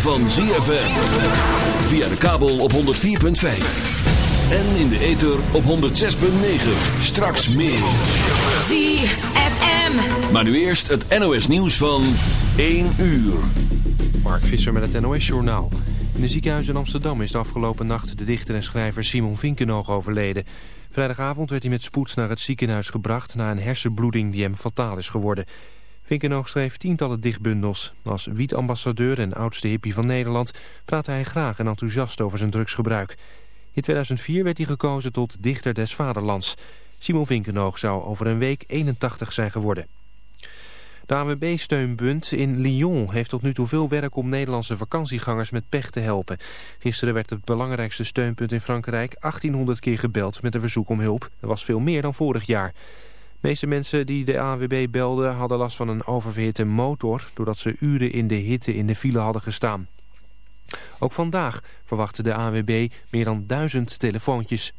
van ZFM. Via de kabel op 104.5. En in de ether op 106.9. Straks meer. ZFM. Maar nu eerst het NOS nieuws van 1 uur. Mark Visser met het NOS-journaal. In een ziekenhuis in Amsterdam is de afgelopen nacht de dichter en schrijver Simon Vinkenoog overleden. Vrijdagavond werd hij met spoed naar het ziekenhuis gebracht na een hersenbloeding die hem fataal is geworden. Vinkenoog schreef tientallen dichtbundels. Als wietambassadeur en oudste hippie van Nederland praatte hij graag en enthousiast over zijn drugsgebruik. In 2004 werd hij gekozen tot dichter des vaderlands. Simon Vinkenoog zou over een week 81 zijn geworden. De AWB-steunbund in Lyon heeft tot nu toe veel werk om Nederlandse vakantiegangers met pech te helpen. Gisteren werd het belangrijkste steunpunt in Frankrijk 1800 keer gebeld met een verzoek om hulp. Dat was veel meer dan vorig jaar. De meeste mensen die de AWB belden hadden last van een oververhitte motor... doordat ze uren in de hitte in de file hadden gestaan. Ook vandaag verwachten de AWB meer dan duizend telefoontjes.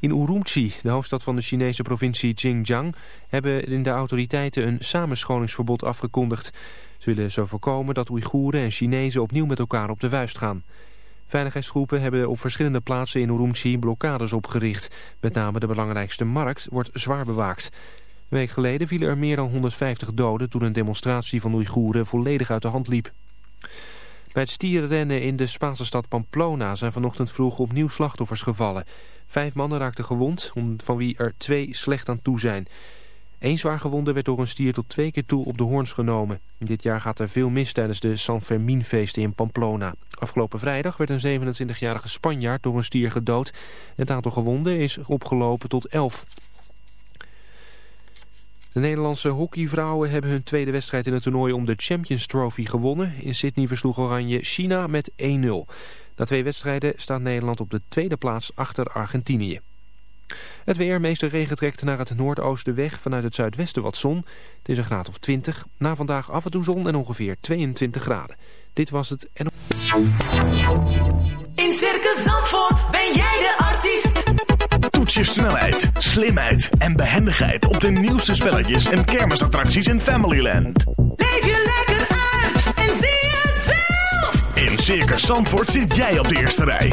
In Urumqi, de hoofdstad van de Chinese provincie Xinjiang... hebben de autoriteiten een samenscholingsverbod afgekondigd. Ze willen zo voorkomen dat Oeigoeren en Chinezen opnieuw met elkaar op de vuist gaan. Veiligheidsgroepen hebben op verschillende plaatsen in Urumqi blokkades opgericht. Met name de belangrijkste markt wordt zwaar bewaakt. Een week geleden vielen er meer dan 150 doden... toen een demonstratie van Oeigoeren volledig uit de hand liep. Bij het stierenrennen in de Spaanse stad Pamplona zijn vanochtend vroeg opnieuw slachtoffers gevallen. Vijf mannen raakten gewond, van wie er twee slecht aan toe zijn. Eén zwaargewonde werd door een stier tot twee keer toe op de hoorns genomen. Dit jaar gaat er veel mis tijdens de San Fermin-feesten in Pamplona. Afgelopen vrijdag werd een 27-jarige Spanjaard door een stier gedood. Het aantal gewonden is opgelopen tot 11. De Nederlandse hockeyvrouwen hebben hun tweede wedstrijd in het toernooi om de Champions Trophy gewonnen. In Sydney versloeg Oranje China met 1-0. Na twee wedstrijden staat Nederland op de tweede plaats achter Argentinië. Het weer, meeste regen trekt naar het noordoosten weg vanuit het zuidwesten wat zon. Het is een graad of 20. Na vandaag af en toe zon en ongeveer 22 graden. Dit was het en... In Circus Zandvoort ben jij de artiest. Toets je snelheid, slimheid en behendigheid op de nieuwste spelletjes en kermisattracties in Familyland. Leef je lekker uit en zie het zelf. In Circus Zandvoort zit jij op de eerste rij.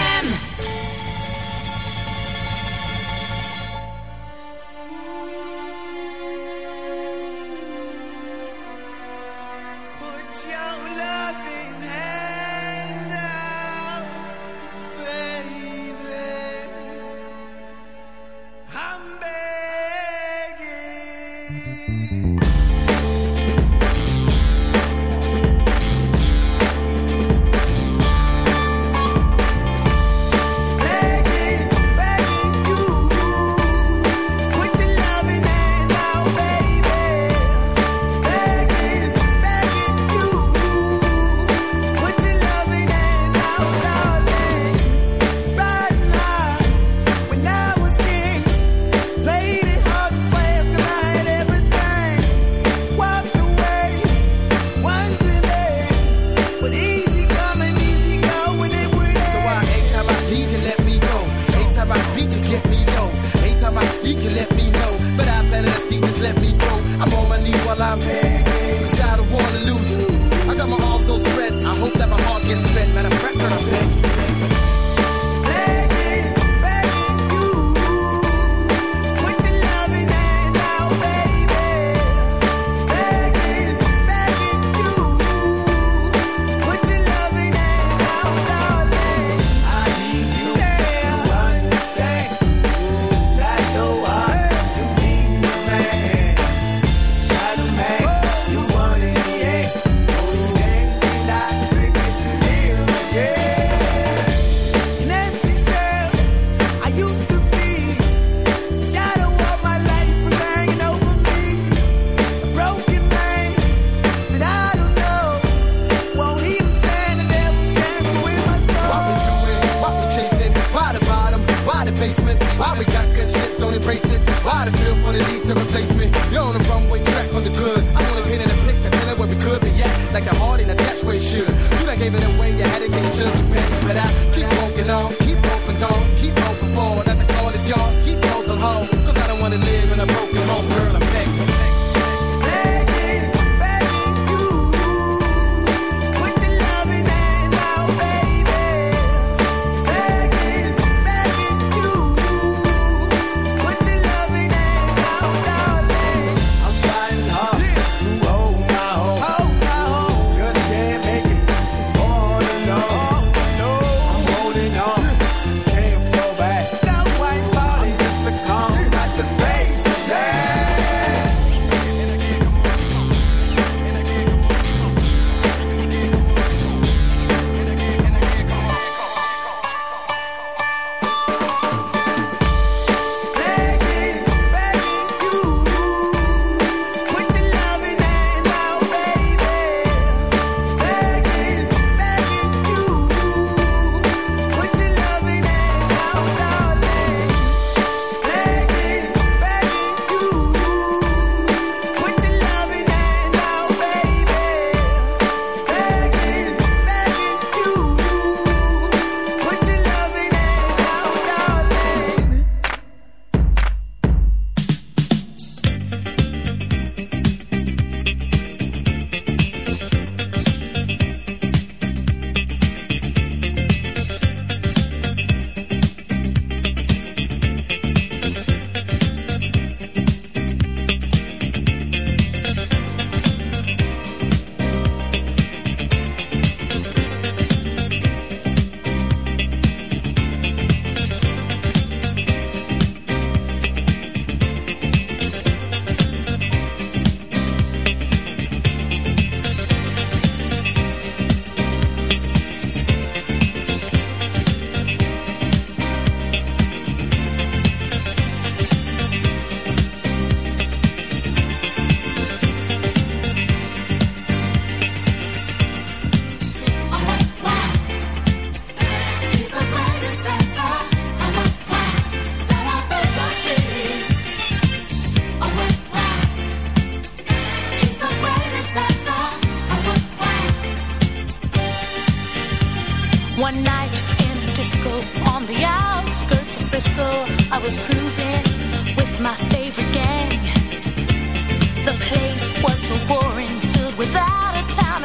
Dame.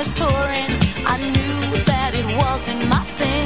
touring, I knew that it wasn't my thing.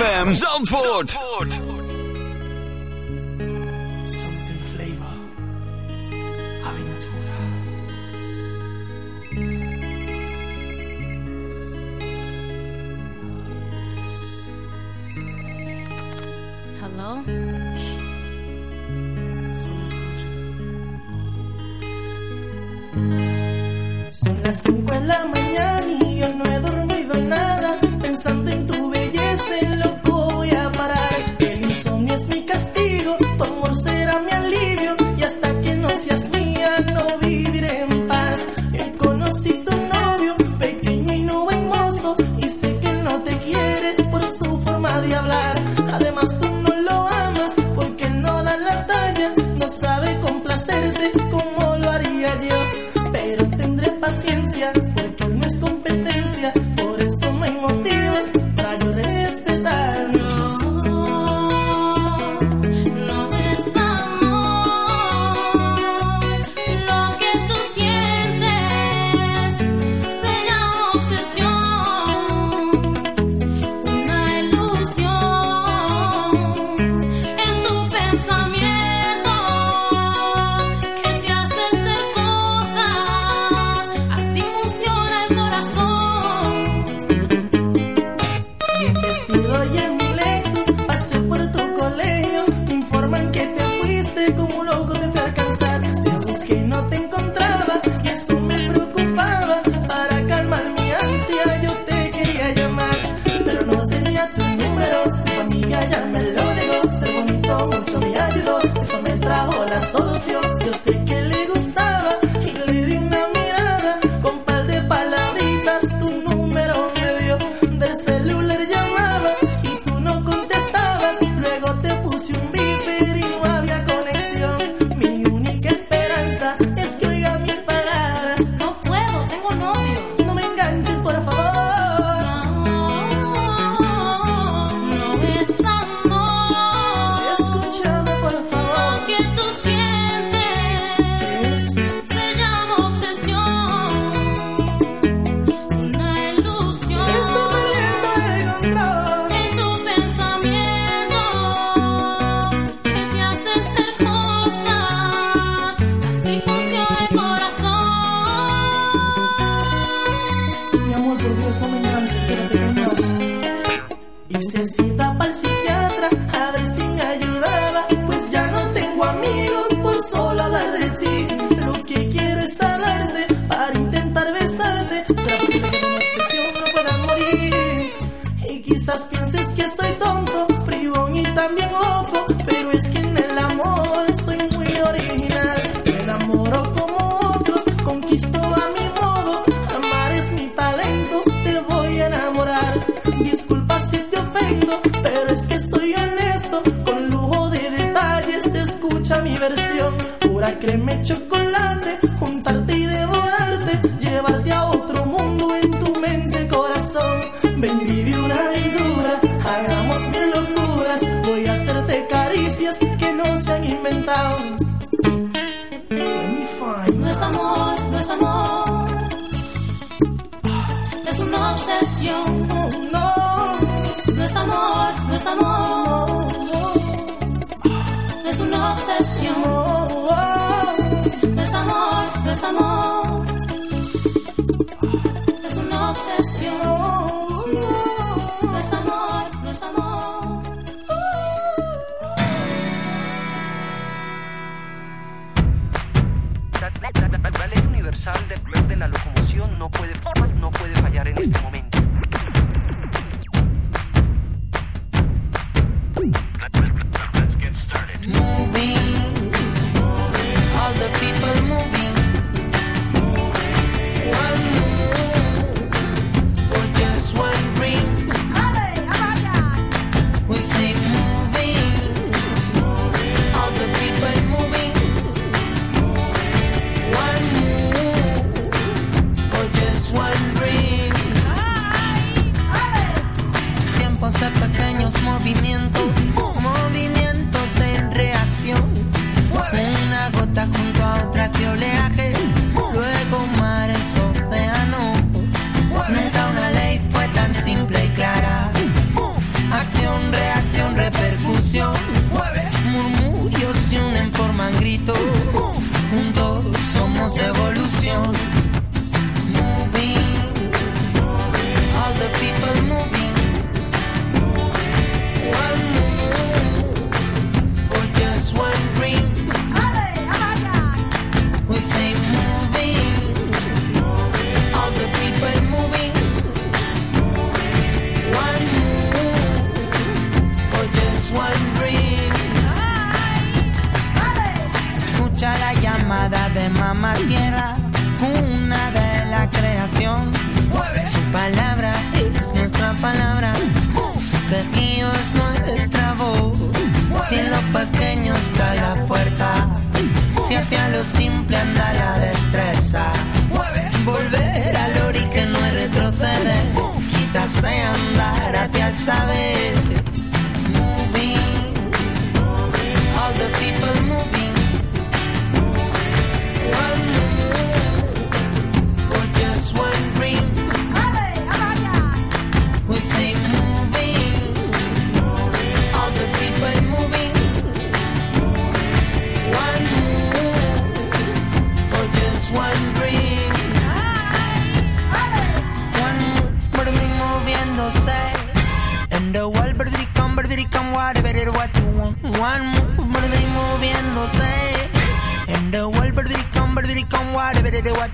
ZFM Zandvoort.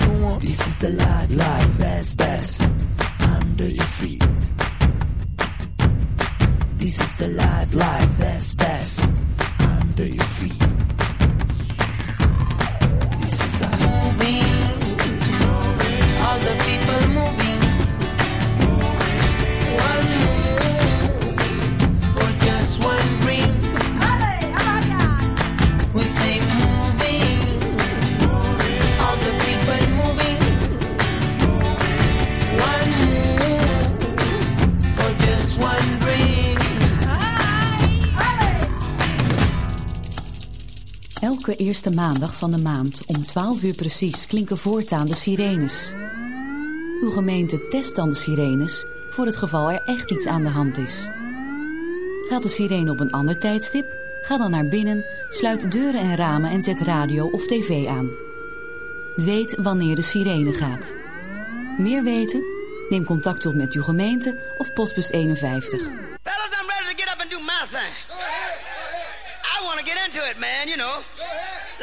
want. This is the life, life that's best under your feet. This is the life, life that's best under your feet. Elke eerste maandag van de maand om 12 uur precies klinken voortaan de sirenes. Uw gemeente test dan de sirenes voor het geval er echt iets aan de hand is. Gaat de sirene op een ander tijdstip? Ga dan naar binnen, sluit deuren en ramen en zet radio of tv aan. Weet wanneer de sirene gaat. Meer weten? Neem contact op met uw gemeente of postbus 51. I'm ready to get up and do my thing. I want to get into it, man, you know.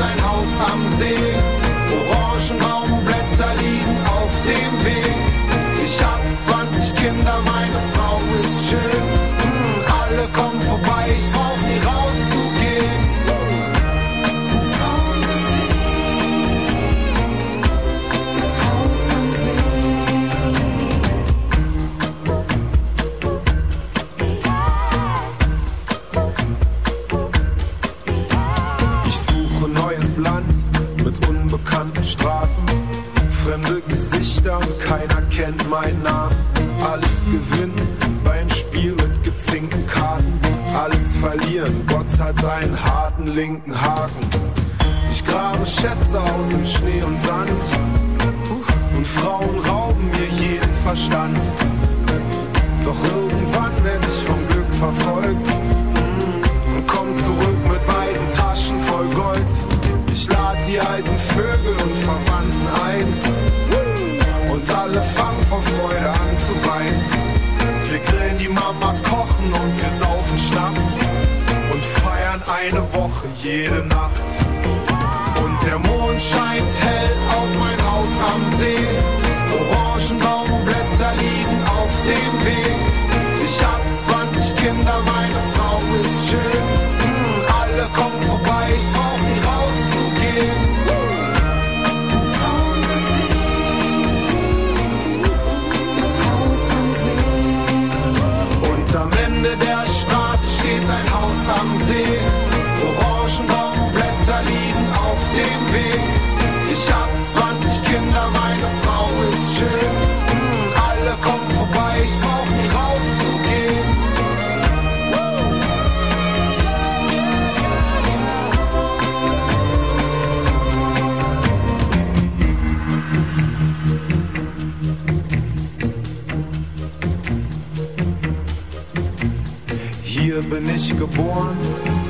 sein Haus. feeling bin ich geboren,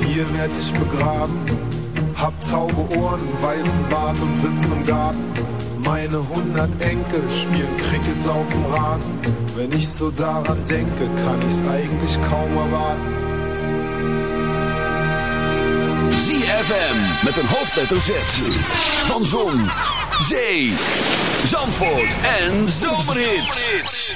hier werd ich begraben. Hab tauge Ohren, weißen Bart und sitz im Garten. Meine hundert Enkel spielen Cricket auf dem Rasen. Wenn ich so daran denke, kann ich's eigentlich kaum erwarten. ZFM met een hoofdletter Z. Van Zon, Zee, Zandvoort en Zomerhits.